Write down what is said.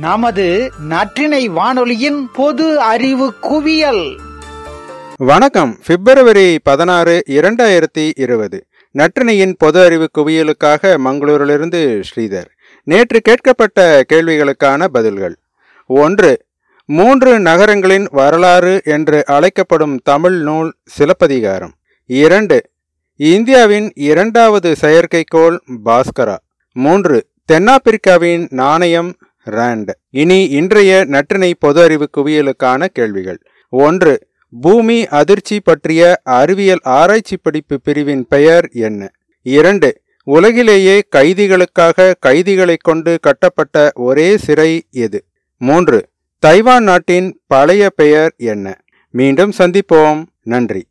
நமது நற்றினை வானொலியின் பொது அறிவு குவியல். வணக்கம். பிப்ரவரி பதினாறு இரண்டாயிரத்தி இருபது. நற்றினையின் பொது அறிவு குவியலுக்காக மங்களூரிலிருந்து ஸ்ரீதர். நேற்று கேட்கப்பட்ட கேள்விகளுக்கான பதில்கள். ஒன்று மூன்று நகரங்களின் வரலாறு என்று அழைக்கப்படும் தமிழ் நூல் சிலப்பதிகாரம். இரண்டு இந்தியாவின் இரண்டாவது செயற்கைக்கோள் பாஸ்கரா. மூன்று தென்னாப்பிரிக்காவின் நாணயம் ராண்ட் இனி இன்றைய நற்றினை பொது அறிவு குவியலுக்கான கேள்விகள். ஒன்று பூமி அதிர்ச்சி பற்றிய அறிவியல் ஆராய்ச்சி படிப்பு பிரிவின் பெயர் என்ன? இரண்டு உலகிலேயே கைதிகளுக்காக கைதிகளை கொண்டு கட்டப்பட்ட ஒரே சிறை எது? மூன்று தைவான் நாட்டின் பழைய பெயர் என்ன? மீண்டும் சந்திப்போம். நன்றி.